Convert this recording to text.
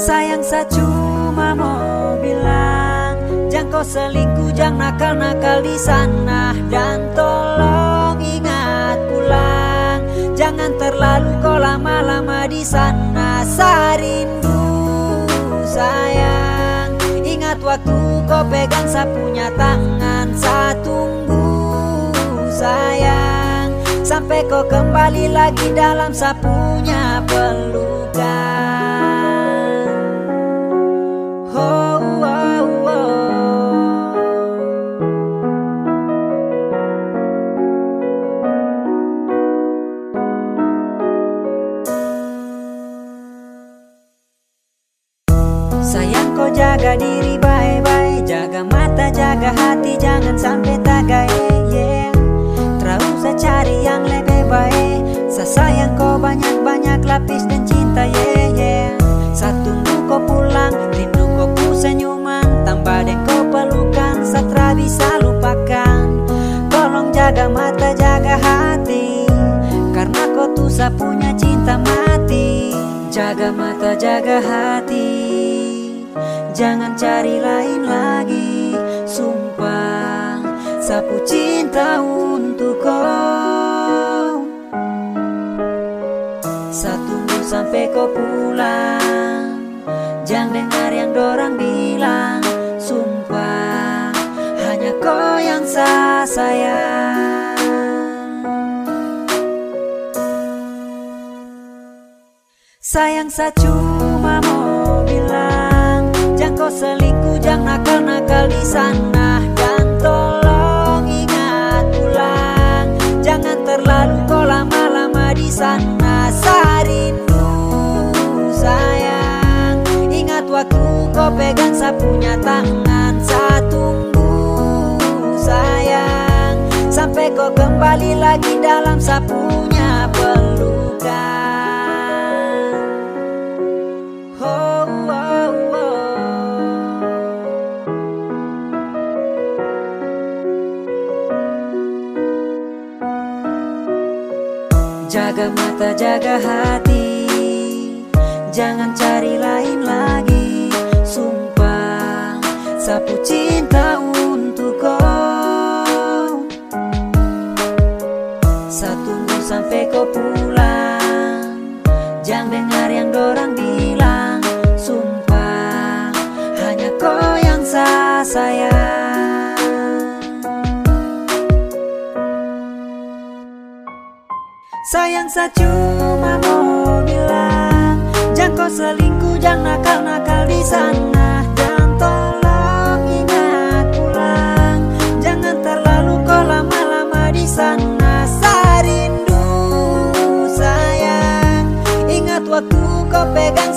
Sayang saya cuma mau bilang Jangan kau selingkuh, jangan nakal-nakal di sana. Dan tolong ingat pulang Jangan terlalu kau lama-lama di sana. Saya rindu sayang Ingat waktu kau pegang saya punya tangan. Saya tunggu sayang Sampai kau kembali lagi dalam saya punya pelukan Sayang kau jaga diri baik-baik. Jaga mata, jaga hati Jangan sampai tagai yeah. Terus cari yang lebih baik. Saya sayang kau banyak-banyak lapis dan cinta yeah, yeah. Saya tunggu kau pulang Rindu kau ku senyuman. Tambah deh kau pelukan Satra bisa lupakan. Tolong jaga mata, jaga hati. Karena kau tuh saya punya cinta mati. Jaga mata, jaga hati Jangan cari lain lagi Sumpah. Sapu cinta untuk kau tunggu sampai kau pulang. Jangan dengar yang dorang bilang Sumpah. Hanya kau yang saya sayang. Sayang saya cuma mau bilang kau selingkuh jangan nakal-nakal di sana. Dan tolong ingat pulang jangan terlalu kau lama-lama di sana. Saya rindu sayang ingat waktu kau pegang saya punya tangan. Tunggu sayang sampai kau kembali lagi dalam saya punya pelukan Jaga mata, jaga hati. Jangan cari lain lagi. Sumpah Sapu cinta untuk kau Saya tunggu sampai kau pulang. Jangan dengar yang dorang bilang. Sumpah Hanya kau yang saya sayang Sayang saya cuma mau bilang Jangan kau selingkuh, jangan nakal-nakal di sana. Dan tolong ingat pulang. Jangan terlalu kau lama-lama di sana. Saya rindu sayang Ingat waktu kau pegang